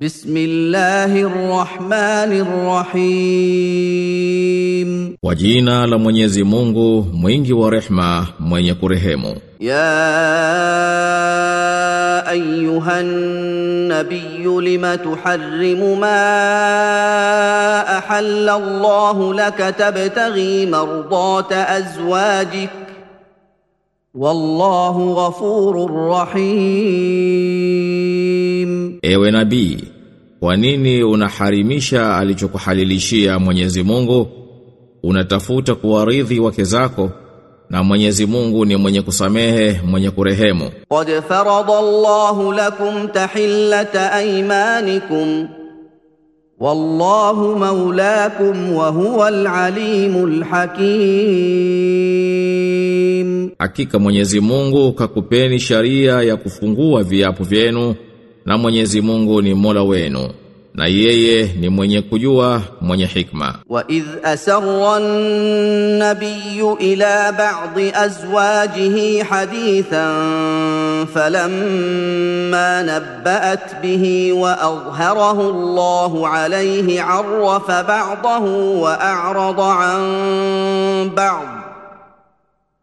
بسم الله الرحمن الرحيم. La Mwenyezi Mungu mwingi wa rehma mwenye kurehemu. يا ايها النبي لم تحرم ما احل الله لك تبتغي مرضات ازواجك Wallahu ghafurur rahim. Ewe nabii, kwa nini unaharimisha alichokuhalilishia Mwenyezi Mungu? Unatafuta kuwaridhi wake zako na Mwenyezi Mungu ni mwenye kusamehe, mwenye kurehemu. Qad faradallahu lakum tahillata aymanikum wallahu maulakum wa huwa alalimul hakim, hakika Mwenyezi Mungu kakupeni sharia ya kufungua viapo vyenu na Mwenyezi Mungu ni Mola wenu na yeye ni mwenye kujua mwenye hikma. Wa idh asarra an-nabiyyu ila ba'di azwajihi hadithan فلما نبأت به وأظهره الله عليه عرف بعضه وأعرض عن بعض.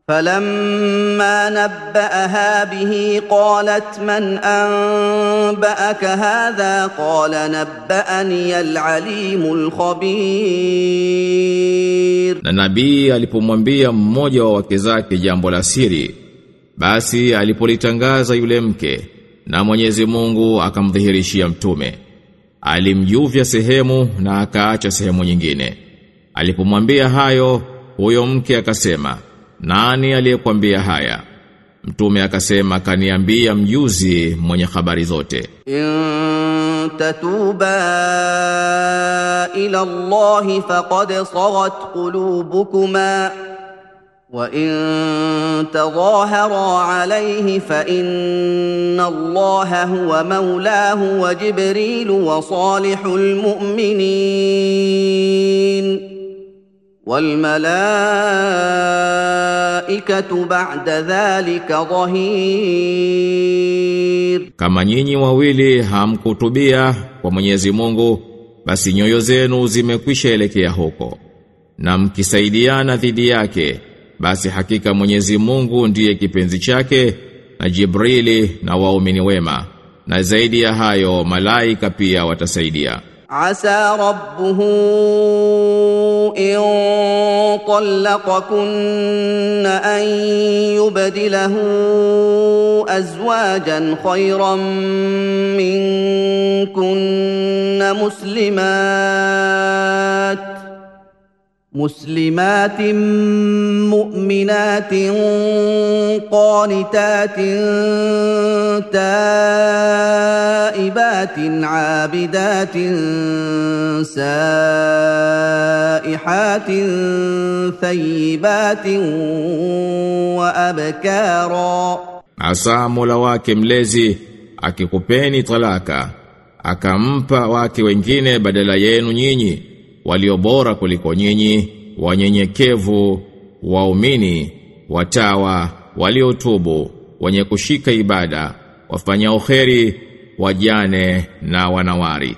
فلما نبأها به قالت من أنبأك هذا؟ قال نبأني العليم الخبير. Na nabii alipomwambia mmoja wa wake zake jambo la siri, Basi alipolitangaza yule mke na Mwenyezi Mungu akamdhihirishia mtume. Alimjuvya sehemu na akaacha sehemu nyingine. Alipomwambia hayo huyo mke akasema, "Nani aliyekwambia haya?" Mtume akasema, "Kaniambia mjuzi mwenye habari zote." tatuba ila Allah faqad sagat qulubukuma قلوبكما وإن تظاهرا عليه فإن الله هو مولاه وجبريل وصالح المؤمنين والملائكة بعد ذلك ظهير Kama nyinyi wawili hamkutubia kwa Mwenyezi Mungu, basi nyoyo zenu zimekwisha elekea huko. Na mkisaidiana dhidi yake, basi hakika Mwenyezi Mungu ndiye kipenzi chake na Jibrili na waumini wema. Na zaidi ya hayo malaika pia watasaidia. Asa rabbuhu in an yubdilahu azwajan khayran minkunna muslimat. مسلمات مؤمنات قانتات تائبات عابدات سائحات ثيبات وأبكارا. عصام مولا واك ملزي اكي قبيني طلاكا أكامبا مبا واك وينجيني بدلا ينو walio bora kuliko nyinyi wanyenyekevu waumini watawa waliotubu wenye kushika ibada wafanya uheri wajane na wanawari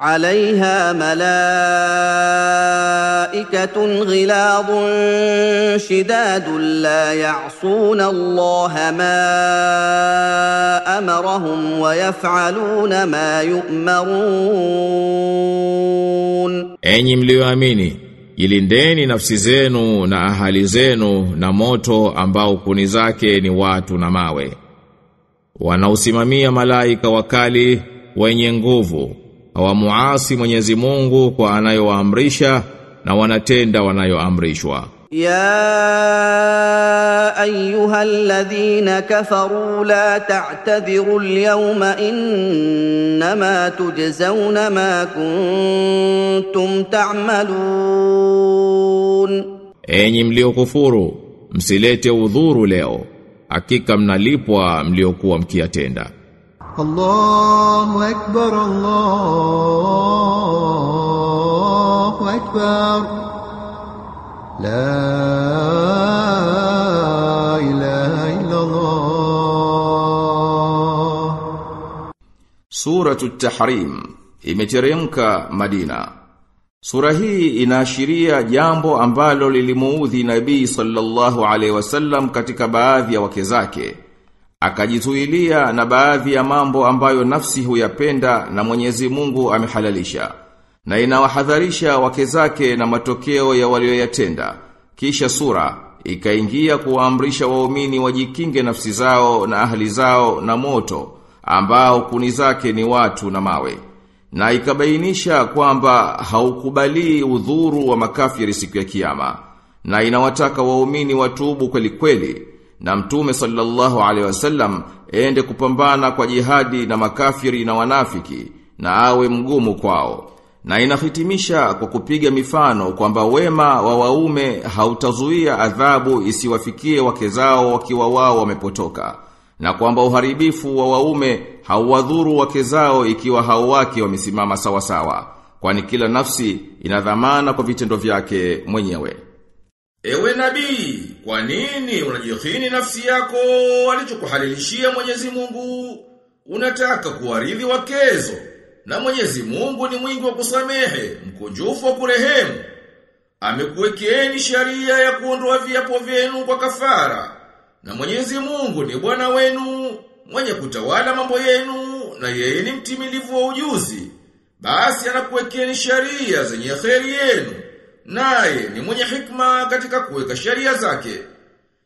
عليها ملائكة غلاظ شداد لا يعصون الله ما أمرهم ويفعلون ما يؤمرون Enyi mlioamini, jilindeni nafsi zenu na ahali zenu na moto ambao kuni zake ni watu na mawe. Wanaosimamia malaika wakali wenye nguvu, hawamuasi Mwenyezi Mungu kwa anayowaamrisha na wanatenda wanayoamrishwa. Ya ayuha alladhina kafaru la ta'tadhiru alyawma innama tujzauna ma kuntum ta'malun, enyi mliokufuru msilete udhuru leo, hakika mnalipwa mliokuwa mkiatenda الله أكبر الله أكبر لا إله إلا الله Suratu Tahrim imeteremka Madina. Sura hii inaashiria jambo ambalo lilimuudhi Nabii sallallahu alaihi wasallam katika baadhi ya wake zake. Akajizuilia na baadhi ya mambo ambayo nafsi huyapenda na Mwenyezi Mungu amehalalisha. Na inawahadharisha wake zake na matokeo ya walioyatenda. Kisha sura ikaingia kuwaamrisha waumini wajikinge nafsi zao na ahli zao na moto ambao kuni zake ni watu na mawe. Na ikabainisha kwamba haukubali udhuru wa makafiri siku ya kiyama. Na inawataka waumini watubu kweli kweli. Na mtume sallallahu alaihi wasallam ende kupambana kwa jihadi na makafiri na wanafiki na awe mgumu kwao. Na inahitimisha kwa kupiga mifano kwamba wema wa waume hautazuia adhabu isiwafikie wake zao wakiwa wao wamepotoka na kwamba uharibifu wa waume hauwadhuru wake zao ikiwa hao wake wamesimama sawa sawa kwani kila nafsi ina dhamana kwa vitendo vyake mwenyewe Ewe nabii, kwa nini unajihini nafsi yako alichokuhalilishia Mwenyezi Mungu? Unataka kuwaridhi wakezo. Na Mwenyezi Mungu ni mwingi wa kusamehe, mkunjufu wa kurehemu. Amekuwekeeni sharia ya kuondoa viapo vyenu kwa kafara. Na Mwenyezi Mungu ni Bwana wenu, mwenye kutawala mambo yenu, na yeye ni mtimilivu wa ujuzi. Basi anakuwekeni sharia zenye kheri yenu. Naye ni mwenye hikma katika kuweka sheria zake.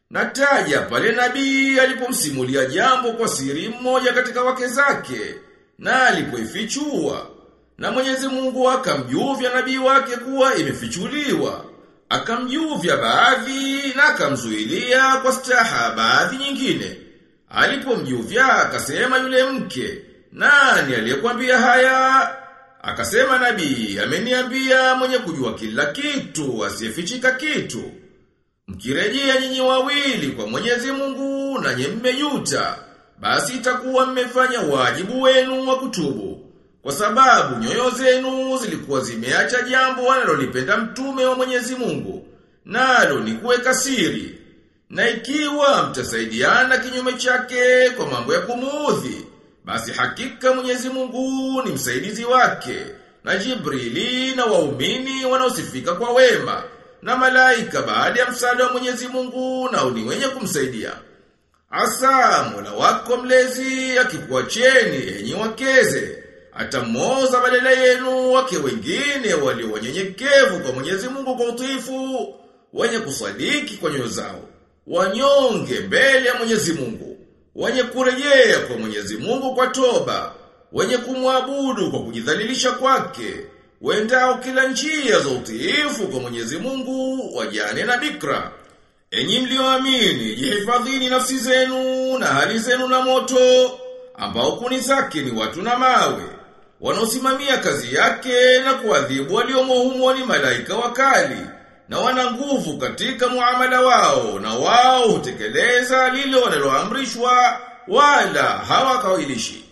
Nataja pale nabii alipomsimulia jambo kwa siri mmoja katika wake zake na alipoifichua. Na Mwenyezi Mungu akamjuvya nabii wake kuwa imefichuliwa. Akamjuvya baadhi na akamzuilia kwa staha baadhi nyingine. Alipomjuvya akasema yule mke nani aliyekwambia haya Akasema nabii, ameniambia mwenye kujua kila kitu, asiyefichika kitu. Mkirejea nyinyi wawili kwa Mwenyezi Mungu na nye mmejuta, basi itakuwa mmefanya wajibu wenu wa kutubu. Kwa sababu nyoyo zenu zilikuwa zimeacha jambo analolipenda mtume wa Mwenyezi Mungu, nalo ni kuweka siri. Na ikiwa mtasaidiana kinyume chake kwa mambo ya kumuudhi, basi hakika Mwenyezi Mungu ni msaidizi wake, na Jibrili na waumini wanaosifika kwa wema, na malaika baada ya msaada wa Mwenyezi Mungu na ni wenye kumsaidia. Asa Mola wako mlezi akikuacheni enyi wakeze, atamoza badala yenu wake wengine walio wanyenyekevu kwa Mwenyezi Mungu kwa utiifu, wenye kusadiki kwa nyoyo zao, wanyonge mbele ya Mwenyezi Mungu wenye kurejea kwa Mwenyezi Mungu kwa toba, wenye kumwabudu kwa kujidhalilisha kwake, wendao kila njia za utiifu kwa Mwenyezi Mungu, wajane na bikra. Enyi mlioamini, jihifadhini nafsi zenu na hali zenu na moto, ambao kuni zake ni watu na mawe, wanaosimamia kazi yake na kuadhibu waliomo humo ni malaika wakali na wana nguvu katika muamala wao na wao hutekeleza lile wanaloamrishwa wala hawakawilishi.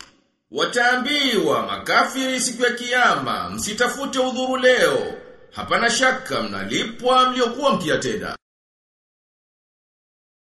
Wataambiwa makafiri siku ya kiyama, msitafute udhuru leo, hapana shaka mnalipwa mliokuwa mkiyatenda.